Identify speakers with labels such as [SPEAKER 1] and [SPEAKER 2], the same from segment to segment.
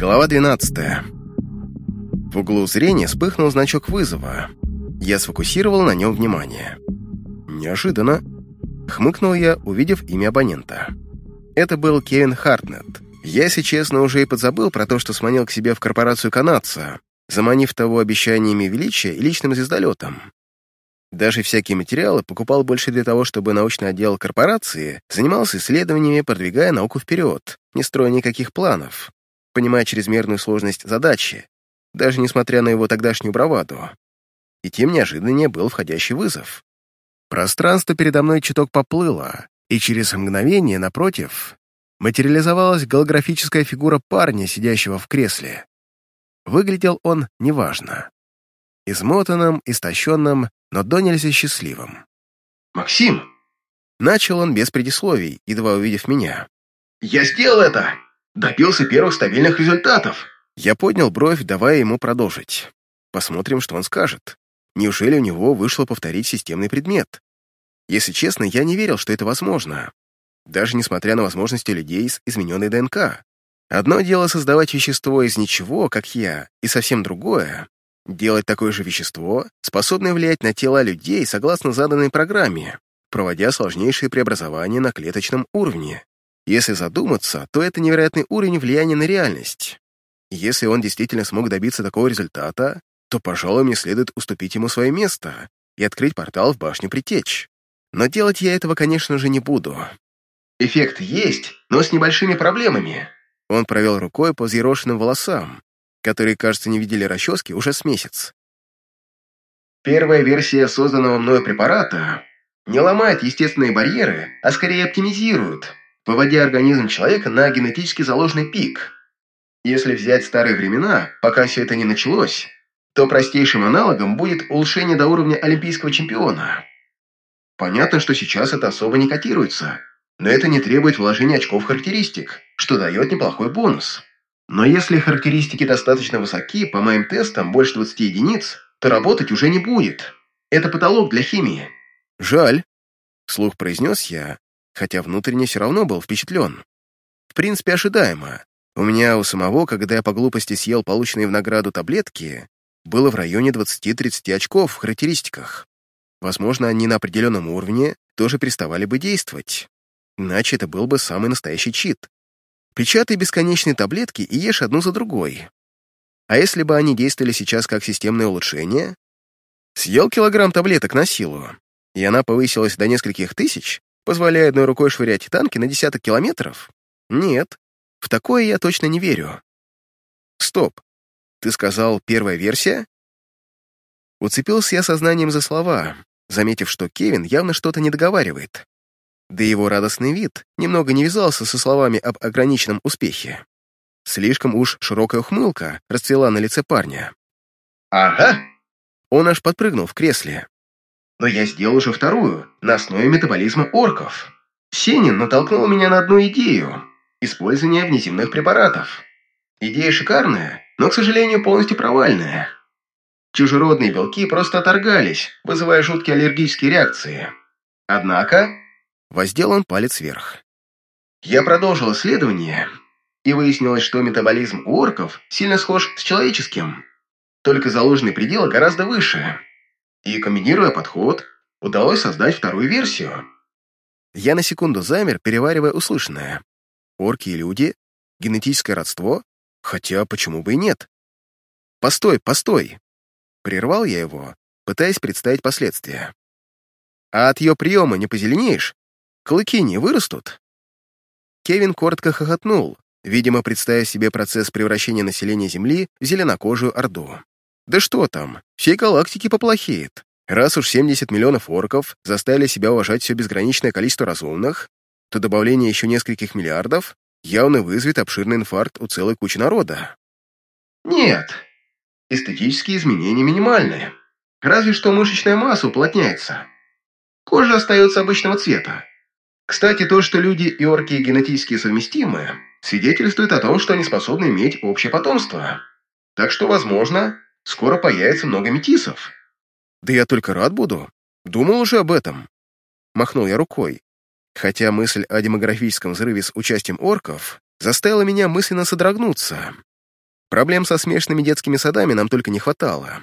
[SPEAKER 1] Глава 12. В углу зрения вспыхнул значок вызова. Я сфокусировал на нем внимание. Неожиданно. Хмыкнул я, увидев имя абонента. Это был Кевин Хартнет. Я, если честно, уже и подзабыл про то, что сманил к себе в корпорацию канадца, заманив того обещаниями величия и личным звездолетом. Даже всякие материалы покупал больше для того, чтобы научный отдел корпорации занимался исследованиями, продвигая науку вперед, не строя никаких планов, понимая чрезмерную сложность задачи, даже несмотря на его тогдашнюю браваду. И тем неожиданнее был входящий вызов. Пространство передо мной чуток поплыло, и через мгновение, напротив, материализовалась голографическая фигура парня, сидящего в кресле. Выглядел он неважно. Измотанным, истощенным, но до нельзя счастливым.
[SPEAKER 2] «Максим!»
[SPEAKER 1] Начал он без предисловий, едва увидев меня.
[SPEAKER 2] «Я сделал это! Добился первых стабильных результатов!»
[SPEAKER 1] Я поднял бровь, давая ему продолжить. Посмотрим, что он скажет. Неужели у него вышло повторить системный предмет? Если честно, я не верил, что это возможно. Даже несмотря на возможности людей с измененной ДНК. Одно дело создавать вещество из ничего, как я, и совсем другое — делать такое же вещество, способное влиять на тела людей согласно заданной программе, проводя сложнейшие преобразования на клеточном уровне. Если задуматься, то это невероятный уровень влияния на реальность. Если он действительно смог добиться такого результата, то, пожалуй, мне следует уступить ему свое место и открыть портал в башню Притечь. Но делать я этого, конечно же, не буду.
[SPEAKER 2] Эффект есть, но с небольшими проблемами.
[SPEAKER 1] Он провел рукой по взъерошенным волосам, которые, кажется, не видели расчески уже с месяц.
[SPEAKER 2] Первая версия созданного мною препарата не ломает естественные барьеры, а скорее оптимизирует, выводя организм человека на генетически заложенный пик. Если взять старые времена, пока все это не началось, то простейшим аналогом будет улучшение до уровня олимпийского чемпиона. Понятно, что сейчас это особо не котируется, но это не требует вложения очков характеристик, что дает неплохой бонус. Но если характеристики достаточно высоки, по моим тестам больше 20 единиц, то работать уже не будет. Это потолок для химии.
[SPEAKER 1] «Жаль», — вслух произнес я, хотя внутренне все равно был впечатлен. В принципе, ожидаемо. У меня у самого, когда я по глупости съел полученные в награду таблетки, было в районе 20-30 очков в характеристиках. Возможно, они на определенном уровне тоже переставали бы действовать. Иначе это был бы самый настоящий чит. Печатай бесконечные таблетки и ешь одну за другой. А если бы они действовали сейчас как системное улучшение? Съел килограмм таблеток на силу, и она повысилась до нескольких тысяч, позволяя одной рукой швырять танки на десяток километров? Нет, в такое я точно не верю. Стоп, ты сказал первая версия? Уцепился я сознанием за слова, заметив, что Кевин явно что-то не договаривает. Да его радостный вид немного не вязался со словами об ограниченном успехе. Слишком уж широкая ухмылка расцвела на лице парня.
[SPEAKER 2] Ага.
[SPEAKER 1] Он аж подпрыгнул в кресле.
[SPEAKER 2] Но я сделал уже вторую, на основе метаболизма орков. Сенин натолкнул меня на одну идею – использование внеземных препаратов. Идея шикарная, но, к сожалению, полностью провальная. Чужеродные белки просто оторгались, вызывая жуткие аллергические реакции. Однако...
[SPEAKER 1] Воздел он палец вверх.
[SPEAKER 2] Я продолжил исследование, и выяснилось, что метаболизм у орков сильно схож с человеческим, только заложенный предел гораздо выше. И, комбинируя подход, удалось создать вторую версию.
[SPEAKER 1] Я на секунду замер, переваривая услышанное. Орки и люди? Генетическое родство? Хотя, почему бы и нет? Постой, постой! Прервал я его, пытаясь представить последствия. А от ее приема не позеленеешь? Клыки не вырастут? Кевин коротко хохотнул, видимо, представив себе процесс превращения населения Земли в зеленокожую орду. Да что там, всей галактики поплохеет. Раз уж 70 миллионов орков заставили себя уважать все безграничное количество разумных, то добавление еще нескольких миллиардов явно вызовет обширный инфаркт у целой кучи народа.
[SPEAKER 2] Нет, эстетические изменения минимальные. Разве что мышечная масса уплотняется. Кожа остается обычного цвета. Кстати, то, что люди и орки генетически совместимы, свидетельствует о том, что они способны иметь общее потомство. Так что, возможно, скоро появится много метисов.
[SPEAKER 1] Да я только рад буду. Думал уже об этом. Махнул я рукой. Хотя мысль о демографическом взрыве с участием орков заставила меня мысленно содрогнуться. Проблем со смешанными детскими садами нам только не хватало.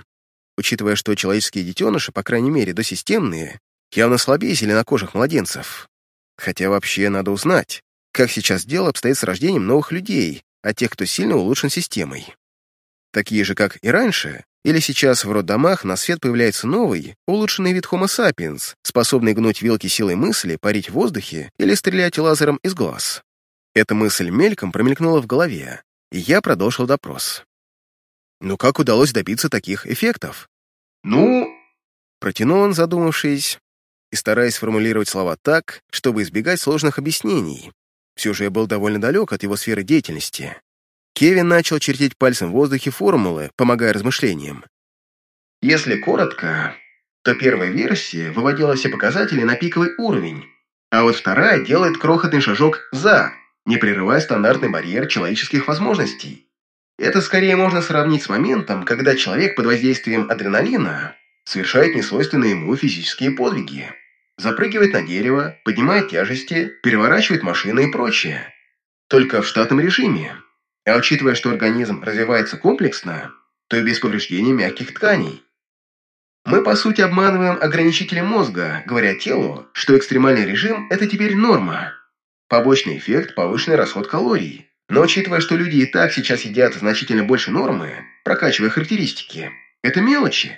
[SPEAKER 1] Учитывая, что человеческие детеныши, по крайней мере, досистемные, явно слабее зеленокожих младенцев. Хотя вообще надо узнать, как сейчас дело обстоит с рождением новых людей, а тех, кто сильно улучшен системой. Такие же, как и раньше, или сейчас в роддомах на свет появляется новый, улучшенный вид Homo sapiens, способный гнуть вилки силой мысли, парить в воздухе или стрелять лазером из глаз. Эта мысль мельком промелькнула в голове, и я продолжил допрос. «Ну как удалось добиться таких эффектов?»
[SPEAKER 2] «Ну...»
[SPEAKER 1] Протянул он, задумавшись, и стараясь сформулировать слова так, чтобы избегать сложных объяснений. Все же я был довольно далек от его сферы деятельности. Кевин начал чертить пальцем в воздухе формулы, помогая размышлениям.
[SPEAKER 2] Если коротко, то первая версия выводила все показатели на пиковый уровень, а вот вторая делает крохотный шажок «за», не прерывая стандартный барьер человеческих возможностей. Это скорее можно сравнить с моментом, когда человек под воздействием адреналина совершает несвойственные ему физические подвиги. Запрыгивает на дерево, поднимает тяжести, переворачивает машины и прочее. Только в штатном режиме. А учитывая, что организм развивается комплексно, то и без повреждения мягких тканей. Мы, по сути, обманываем ограничители мозга, говоря телу, что экстремальный режим – это теперь норма. Побочный эффект – повышенный расход калорий. Но учитывая, что люди и так сейчас едят значительно больше нормы, прокачивая характеристики, это мелочи.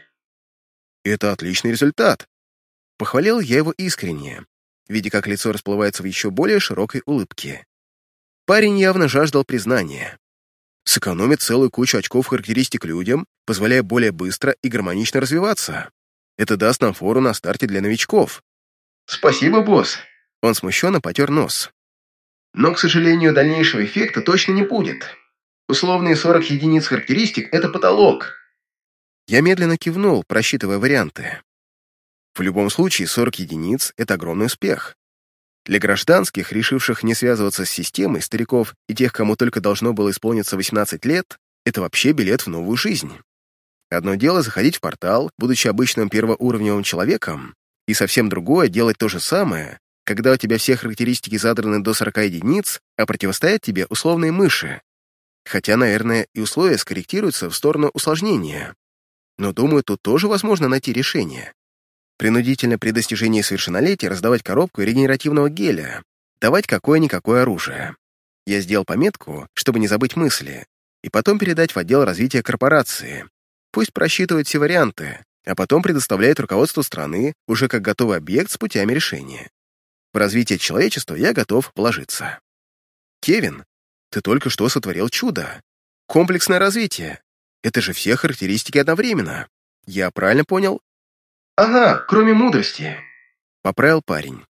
[SPEAKER 1] Это отличный результат. Похвалил я его искренне, видя, как лицо расплывается в еще более широкой улыбке. Парень явно жаждал признания. Сэкономит целую кучу очков характеристик людям, позволяя более быстро и гармонично развиваться. Это даст нам фору на старте для новичков.
[SPEAKER 2] Спасибо, босс.
[SPEAKER 1] Он смущенно потер нос.
[SPEAKER 2] Но, к сожалению, дальнейшего эффекта точно не будет. Условные 40 единиц характеристик – это потолок.
[SPEAKER 1] Я медленно кивнул, просчитывая варианты. В любом случае, 40 единиц – это огромный успех. Для гражданских, решивших не связываться с системой, стариков и тех, кому только должно было исполниться 18 лет, это вообще билет в новую жизнь. Одно дело заходить в портал, будучи обычным первоуровневым человеком, и совсем другое — делать то же самое, когда у тебя все характеристики задраны до 40 единиц, а противостоят тебе условные мыши. Хотя, наверное, и условия скорректируются в сторону усложнения. Но, думаю, тут тоже возможно найти решение принудительно при достижении совершеннолетия раздавать коробку регенеративного геля, давать какое-никакое оружие. Я сделал пометку, чтобы не забыть мысли, и потом передать в отдел развития корпорации. Пусть просчитывают все варианты, а потом предоставляет руководству страны уже как готовый объект с путями решения. В развитие человечества я готов вложиться. Кевин, ты только что сотворил чудо. Комплексное развитие. Это же все характеристики одновременно. Я правильно понял?
[SPEAKER 2] «Ага, кроме мудрости», —
[SPEAKER 1] поправил парень.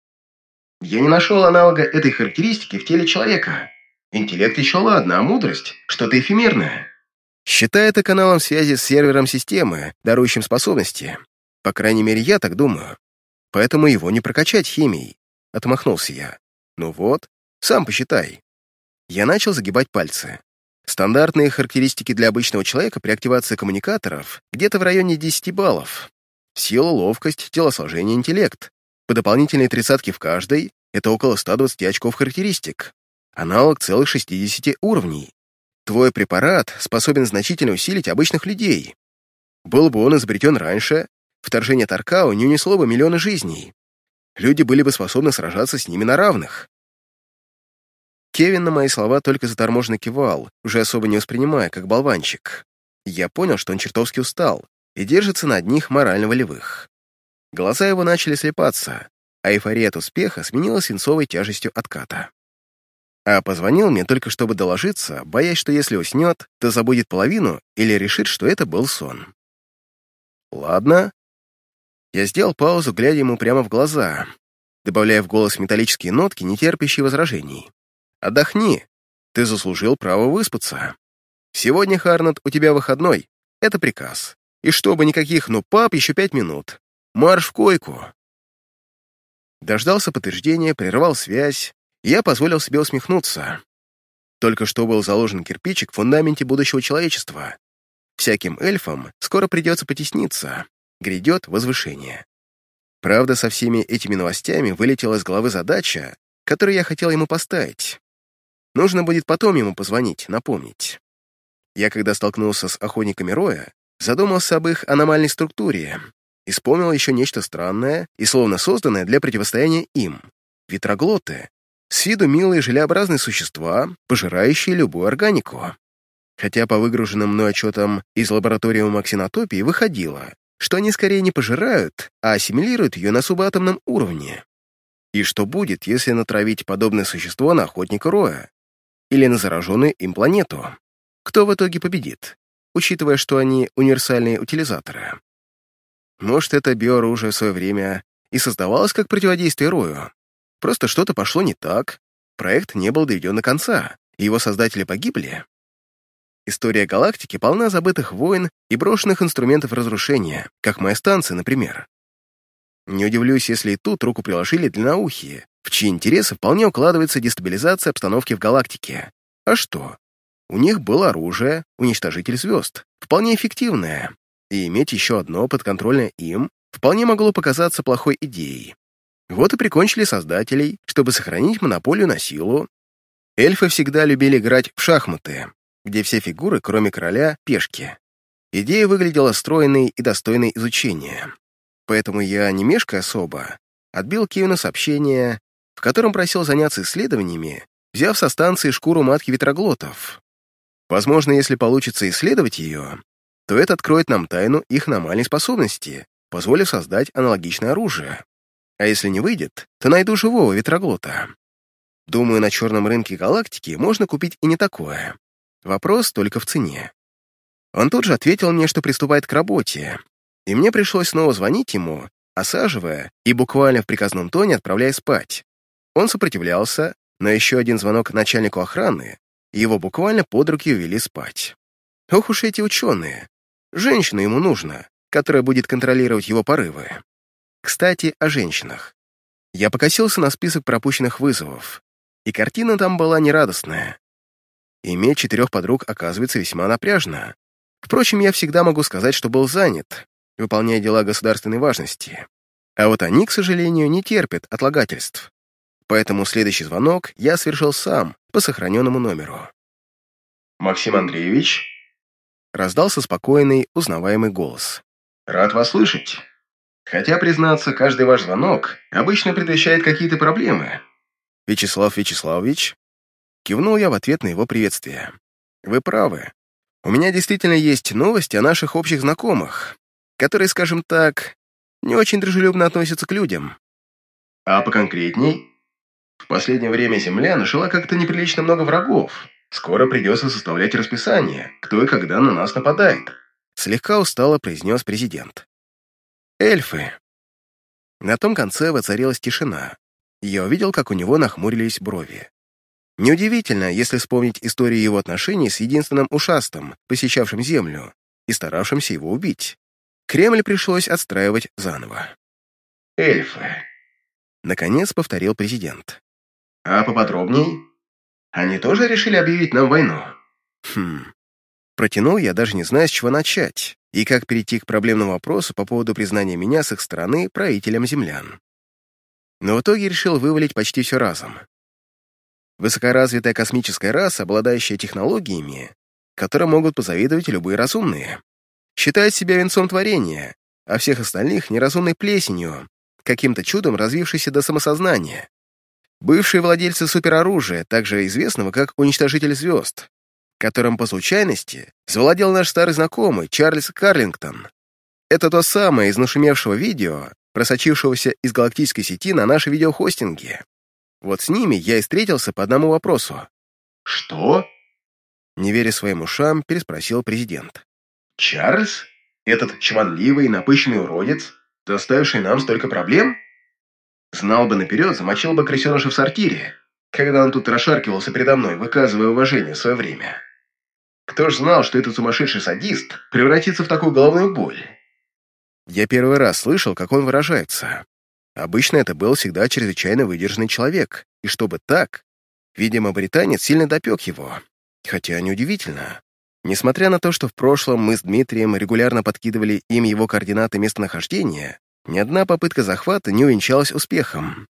[SPEAKER 2] «Я не нашел аналога этой характеристики в теле человека. Интеллект еще ладно, а мудрость — что-то эфемерное».
[SPEAKER 1] Считай это каналом связи с сервером системы, дарующим способности. По крайней мере, я так думаю. Поэтому его не прокачать химией. Отмахнулся я. Ну вот, сам посчитай. Я начал загибать пальцы. Стандартные характеристики для обычного человека при активации коммуникаторов где-то в районе 10 баллов. Сила, ловкость, телосложение, интеллект. По дополнительной тридцатке в каждой — это около 120 очков характеристик. Аналог целых 60 уровней. Твой препарат способен значительно усилить обычных людей. Был бы он изобретен раньше, вторжение Таркао не унесло бы миллионы жизней. Люди были бы способны сражаться с ними на равных. Кевин на мои слова только заторможенно кивал, уже особо не воспринимая, как болванчик. Я понял, что он чертовски устал, и держится на одних морально-волевых. Глаза его начали слепаться, а эйфория от успеха сменилась свинцовой тяжестью отката. А позвонил мне только чтобы доложиться, боясь, что если уснет, то забудет половину или решит, что это был сон. Ладно. Я сделал паузу, глядя ему прямо в глаза, добавляя в голос металлические нотки, не терпящие возражений. «Отдохни. Ты заслужил право выспаться. Сегодня, Харнет, у тебя выходной. Это приказ. И чтобы никаких «ну, пап, еще пять минут». Марш в койку. Дождался подтверждения, прервал связь, и я позволил себе усмехнуться. Только что был заложен кирпичик в фундаменте будущего человечества. Всяким эльфам скоро придется потесниться, грядет возвышение. Правда, со всеми этими новостями вылетела из головы задача, которую я хотел ему поставить. Нужно будет потом ему позвонить, напомнить. Я, когда столкнулся с охотниками Роя, задумался об их аномальной структуре и вспомнил еще нечто странное и словно созданное для противостояния им — ветроглоты, с виду милые желеобразные существа, пожирающие любую органику. Хотя по выгруженным мной отчетам из лаборатории Максинотопии выходило, что они скорее не пожирают, а ассимилируют ее на субатомном уровне. И что будет, если натравить подобное существо на охотника Роя? Или на зараженную им планету? Кто в итоге победит, учитывая, что они универсальные утилизаторы? Может, это биооружие в свое время и создавалось как противодействие Рою, Просто что-то пошло не так, проект не был доведен до конца, и его создатели погибли. История галактики полна забытых войн и брошенных инструментов разрушения, как моя станция, например. Не удивлюсь, если и тут руку приложили длинноухие, в чьи интересы вполне укладывается дестабилизация обстановки в галактике. А что? У них было оружие, уничтожитель звезд, вполне эффективное, и иметь еще одно подконтрольное им вполне могло показаться плохой идеей. Вот и прикончили создателей, чтобы сохранить монополию на силу. Эльфы всегда любили играть в шахматы, где все фигуры, кроме короля, — пешки. Идея выглядела стройной и достойной изучения. Поэтому я, не мешкая особо, отбил Киевну сообщение, в котором просил заняться исследованиями, взяв со станции шкуру матки ветроглотов. Возможно, если получится исследовать ее, то это откроет нам тайну их аномальной способности, позволив создать аналогичное оружие. А если не выйдет, то найду живого ветроглота. Думаю, на черном рынке галактики можно купить и не такое. Вопрос только в цене. Он тут же ответил мне, что приступает к работе, и мне пришлось снова звонить ему, осаживая и буквально в приказном тоне отправляя спать. Он сопротивлялся, но еще один звонок начальнику охраны, его буквально под руки увели спать. Ох уж эти ученые. Женщина ему нужна, которая будет контролировать его порывы. Кстати, о женщинах. Я покосился на список пропущенных вызовов, и картина там была нерадостная. Иметь четырех подруг оказывается весьма напряжно. Впрочем, я всегда могу сказать, что был занят, выполняя дела государственной важности. А вот они, к сожалению, не терпят отлагательств. Поэтому следующий звонок я совершил сам, по сохраненному номеру.
[SPEAKER 2] «Максим Андреевич?»
[SPEAKER 1] Раздался спокойный, узнаваемый голос.
[SPEAKER 2] «Рад вас слышать. Хотя, признаться, каждый ваш звонок обычно предвещает какие-то проблемы.
[SPEAKER 1] Вячеслав Вячеславович? Кивнул я в ответ на его приветствие. Вы правы. У меня действительно есть новости о наших общих знакомых, которые, скажем так, не очень дружелюбно относятся к людям.
[SPEAKER 2] А поконкретней? В последнее время Земля нашла как-то неприлично много врагов. Скоро придется составлять расписание, кто и когда на нас нападает.
[SPEAKER 1] Слегка устало произнес президент. Эльфы. На том конце воцарилась тишина, я увидел, как у него нахмурились брови. Неудивительно, если вспомнить историю его отношений с единственным ушастым, посещавшим Землю и старавшимся его убить. Кремль пришлось отстраивать заново.
[SPEAKER 2] «Эльфы», —
[SPEAKER 1] наконец повторил президент.
[SPEAKER 2] «А поподробней? Они тоже решили объявить нам войну?»
[SPEAKER 1] «Хм...» Протянул я, даже не зная, с чего начать и как перейти к проблемному вопросу по поводу признания меня с их стороны правителем землян. Но в итоге решил вывалить почти все разом. Высокоразвитая космическая раса, обладающая технологиями, которые могут позавидовать любые разумные, считает себя венцом творения, а всех остальных — неразумной плесенью, каким-то чудом развившейся до самосознания. Бывшие владельцы супероружия, также известного как Уничтожитель звезд, которым по случайности завладел наш старый знакомый Чарльз Карлингтон. Это то самое из нашумевшего видео, просочившегося из галактической сети на наши видеохостинги. Вот с ними я и встретился по одному вопросу.
[SPEAKER 2] «Что?»
[SPEAKER 1] Не веря своим ушам, переспросил президент.
[SPEAKER 2] «Чарльз? Этот чванливый напыщенный уродец, доставивший нам столько проблем? Знал бы наперед, замочил бы крысеныша в сортире, когда он тут расшаркивался передо мной, выказывая уважение в свое время». Кто ж знал, что этот сумасшедший садист превратится в такую головную боль?
[SPEAKER 1] Я первый раз слышал, как он выражается. Обычно это был всегда чрезвычайно выдержанный человек, и чтобы так, видимо, британец сильно допек его. Хотя неудивительно. Несмотря на то, что в прошлом мы с Дмитрием регулярно подкидывали им его координаты местонахождения, ни одна попытка захвата не увенчалась успехом.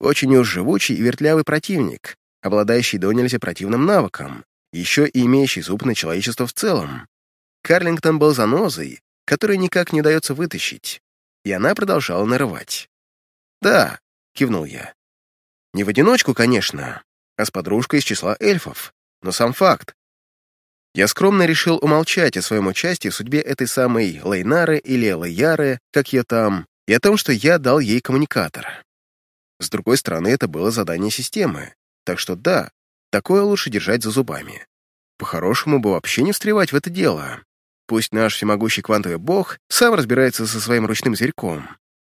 [SPEAKER 1] Очень уж живучий и вертлявый противник, обладающий до нельзя противным навыком, еще и имеющий зуб на человечество в целом. Карлингтон был занозой, которую никак не удается вытащить, и она продолжала нарывать. «Да», — кивнул я. «Не в одиночку, конечно, а с подружкой из числа эльфов, но сам факт. Я скромно решил умолчать о своем участии в судьбе этой самой Лейнары или Лейяры, как ее там, и о том, что я дал ей коммуникатор. С другой стороны, это было задание системы, так что да, такое лучше держать за зубами. По-хорошему бы вообще не встревать в это дело. Пусть наш всемогущий квантовый бог сам разбирается со своим ручным зверьком.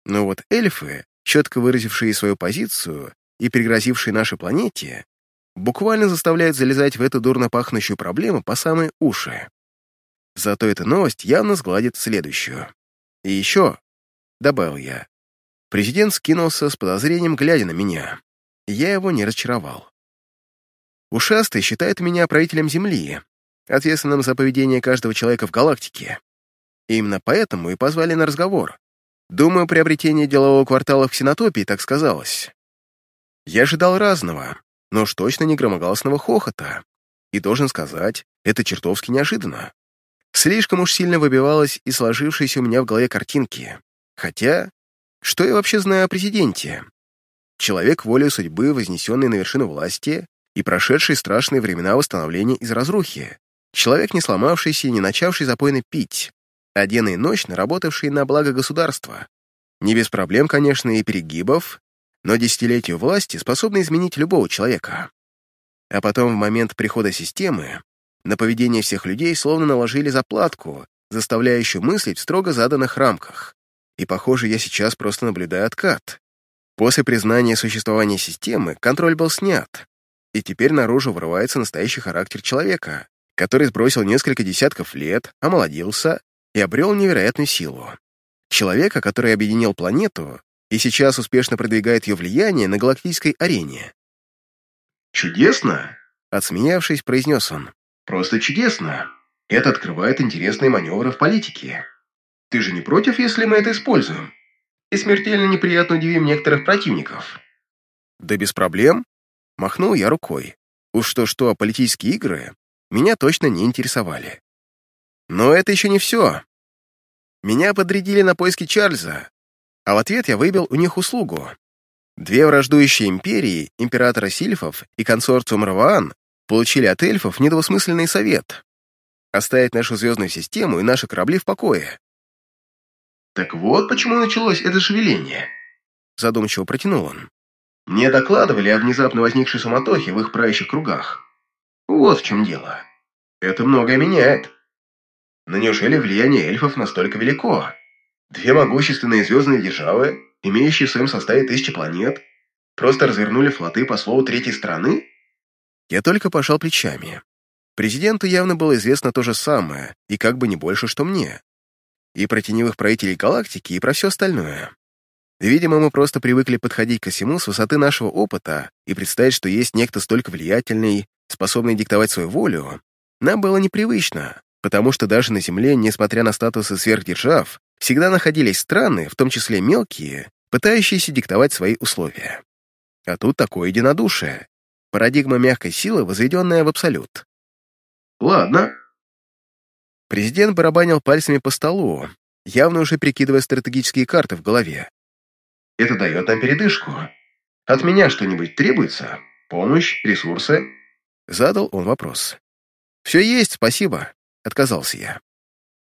[SPEAKER 1] Но вот эльфы, четко выразившие свою позицию и пригрозившие нашей планете, буквально заставляют залезать в эту дурно пахнущую проблему по самые уши. Зато эта новость явно сгладит следующую. И еще, — добавил я, — президент скинулся с подозрением, глядя на меня, я его не разочаровал. Ушастый считает меня правителем Земли, ответственным за поведение каждого человека в галактике. И именно поэтому и позвали на разговор. Думаю, приобретение делового квартала в Ксенотопии так сказалось. Я ожидал разного, но уж точно не громогласного хохота. И должен сказать, это чертовски неожиданно. Слишком уж сильно выбивалось и сложившееся у меня в голове картинки. Хотя, что я вообще знаю о президенте? Человек волей судьбы, вознесенный на вершину власти и прошедший страшные времена восстановления из разрухи. Человек, не сломавшийся и не начавший запойно пить, а день и ночь наработавший на благо государства. Не без проблем, конечно, и перегибов, но десятилетию власти способны изменить любого человека. А потом, в момент прихода системы, на поведение всех людей словно наложили заплатку, заставляющую мыслить в строго заданных рамках. И, похоже, я сейчас просто наблюдаю откат. После признания существования системы контроль был снят, и теперь наружу врывается настоящий характер человека, который сбросил несколько десятков лет, омолодился и обрел невероятную силу. Человека, который объединил планету и сейчас успешно продвигает ее влияние на галактической арене.
[SPEAKER 2] «Чудесно!»
[SPEAKER 1] — отсмеявшись, произнес он.
[SPEAKER 2] «Просто чудесно! Это открывает интересные маневры в политике. Ты же не против, если мы это используем? И смертельно неприятно удивим некоторых противников».
[SPEAKER 1] «Да без проблем», — махнул я рукой. Уж что-что, а политические игры меня точно не интересовали. Но это еще не все. Меня подрядили на поиски Чарльза, а в ответ я выбил у них услугу. Две враждующие империи, императора Сильфов и консорциум Раваан, получили от эльфов недвусмысленный совет — оставить нашу звездную систему и наши корабли в покое.
[SPEAKER 2] «Так вот почему началось это шевеление», —
[SPEAKER 1] задумчиво протянул он.
[SPEAKER 2] «Мне докладывали о внезапно возникшей суматохе в их правящих кругах. Вот в чем дело. Это многое меняет. Но неужели влияние эльфов настолько велико?» Две могущественные звездные державы, имеющие в своем составе тысячи планет, просто развернули флоты по слову третьей страны?
[SPEAKER 1] Я только пожал плечами. Президенту явно было известно то же самое, и как бы не больше, что мне. И про теневых правителей галактики, и про все остальное. Видимо, мы просто привыкли подходить ко всему с высоты нашего опыта и представить, что есть некто столько влиятельный, способный диктовать свою волю, нам было непривычно, потому что даже на Земле, несмотря на статусы сверхдержав, всегда находились страны, в том числе мелкие, пытающиеся диктовать свои условия. А тут такое единодушие. Парадигма мягкой силы, возведенная в абсолют.
[SPEAKER 2] «Ладно».
[SPEAKER 1] Президент барабанил пальцами по столу, явно уже прикидывая стратегические карты в голове.
[SPEAKER 2] «Это дает нам передышку. От меня что-нибудь требуется? Помощь? Ресурсы?»
[SPEAKER 1] Задал он вопрос. «Все есть, спасибо», — отказался я.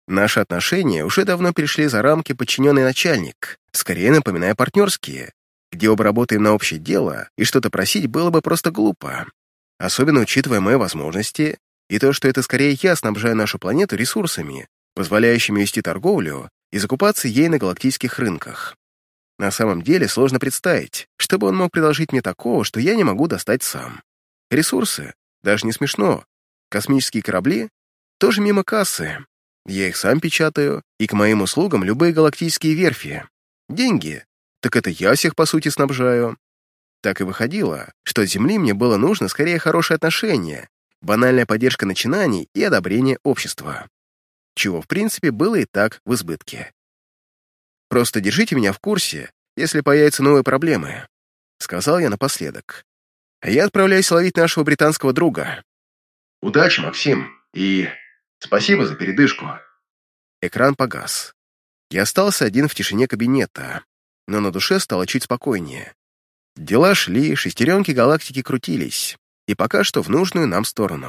[SPEAKER 1] Наши отношения уже давно перешли за рамки подчиненный начальник, скорее напоминая партнерские, где оба работаем на общее дело, и что-то просить было бы просто глупо, особенно учитывая мои возможности и то, что это скорее я снабжаю нашу планету ресурсами, позволяющими вести торговлю и закупаться ей на галактических рынках. На самом деле сложно представить, чтобы он мог предложить мне такого, что я не могу достать сам. Ресурсы, даже не смешно, космические корабли, тоже мимо кассы, я их сам печатаю, и к моим услугам любые галактические верфи. Деньги. Так это я всех, по сути, снабжаю. Так и выходило, что от Земли мне было нужно скорее хорошее отношение, банальная поддержка начинаний и одобрение общества. Чего, в принципе, было и так в избытке. «Просто держите меня в курсе, если появятся новые проблемы», — сказал я напоследок. «Я отправляюсь ловить нашего британского друга».
[SPEAKER 2] Удачи, Максим, и спасибо за передышку.
[SPEAKER 1] Экран погас. Я остался один в тишине кабинета, но на душе стало чуть спокойнее. Дела шли, шестеренки галактики крутились, и пока что в нужную нам сторону.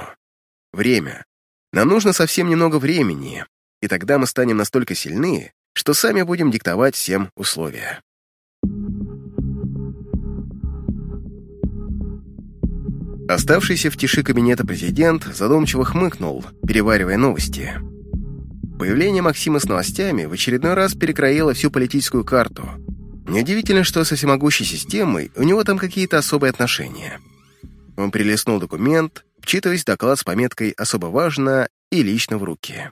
[SPEAKER 1] Время. Нам нужно совсем немного времени, и тогда мы станем настолько сильны, что сами будем диктовать всем условия. Оставшийся в тиши кабинета президент задумчиво хмыкнул, переваривая новости. Появление Максима с новостями в очередной раз перекроило всю политическую карту. Неудивительно, что со всемогущей системой у него там какие-то особые отношения. Он прилистнул документ, вчитываясь доклад с пометкой «Особо важно» и лично в руки.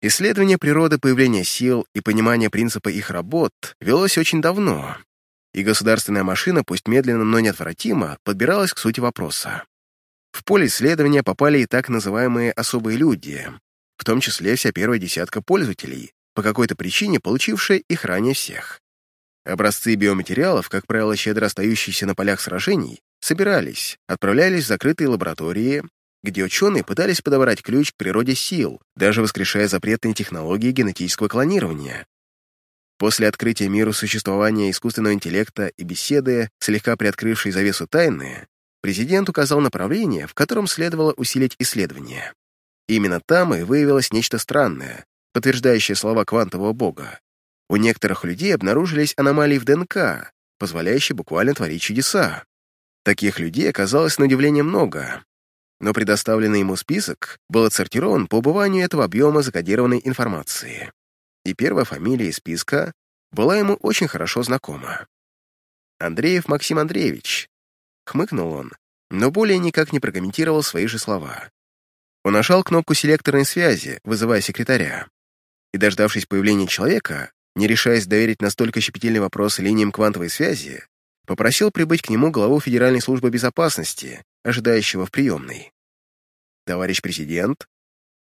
[SPEAKER 1] Исследование природы появления сил и понимание принципа их работ велось очень давно, и государственная машина, пусть медленно, но неотвратимо, подбиралась к сути вопроса. В поле исследования попали и так называемые «особые люди», в том числе вся первая десятка пользователей, по какой-то причине получившая их ранее всех. Образцы биоматериалов, как правило, щедро остающиеся на полях сражений, собирались, отправлялись в закрытые лаборатории, где ученые пытались подобрать ключ к природе сил, даже воскрешая запретные технологии генетического клонирования, После открытия миру существования искусственного интеллекта и беседы, слегка приоткрывшей завесу тайны, президент указал направление, в котором следовало усилить исследования. Именно там и выявилось нечто странное, подтверждающее слова квантового бога. У некоторых людей обнаружились аномалии в ДНК, позволяющие буквально творить чудеса. Таких людей оказалось на удивление много, но предоставленный ему список был отсортирован по убыванию этого объема закодированной информации и первая фамилия из списка была ему очень хорошо знакома. Андреев Максим Андреевич. Хмыкнул он, но более никак не прокомментировал свои же слова. Он нажал кнопку селекторной связи, вызывая секретаря, и, дождавшись появления человека, не решаясь доверить настолько щепетильный вопрос линиям квантовой связи, попросил прибыть к нему главу Федеральной службы безопасности, ожидающего в приемной. «Товарищ президент»,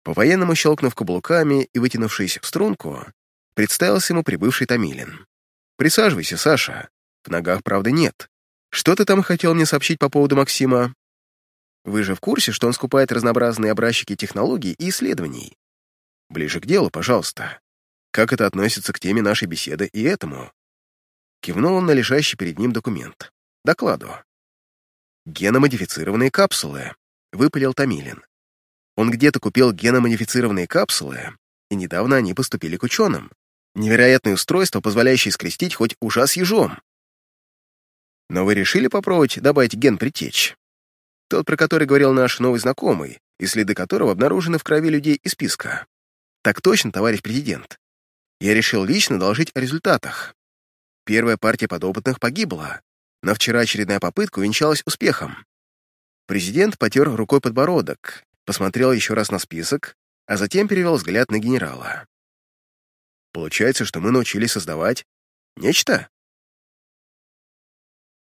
[SPEAKER 1] по-военному щелкнув каблуками и вытянувшись в струнку, представился ему прибывший Томилин. «Присаживайся, Саша. В ногах, правда, нет. Что ты там хотел мне сообщить по поводу Максима? Вы же в курсе, что он скупает разнообразные образчики технологий и исследований? Ближе к делу, пожалуйста. Как это относится к теме нашей беседы и этому?» Кивнул он на лежащий перед ним документ. «Докладу». «Геномодифицированные капсулы», — выпалил Томилин. Он где-то купил геномодифицированные капсулы, и недавно они поступили к ученым. Невероятное устройство, позволяющее скрестить хоть ужа с ежом. Но вы решили попробовать добавить ген притечь? Тот, про который говорил наш новый знакомый, и следы которого обнаружены в крови людей из списка. Так точно, товарищ президент. Я решил лично доложить о результатах. Первая партия подопытных погибла, но вчера очередная попытка увенчалась успехом. Президент потер рукой подбородок посмотрел еще раз на список, а затем перевел взгляд на генерала. «Получается, что мы научились создавать нечто?»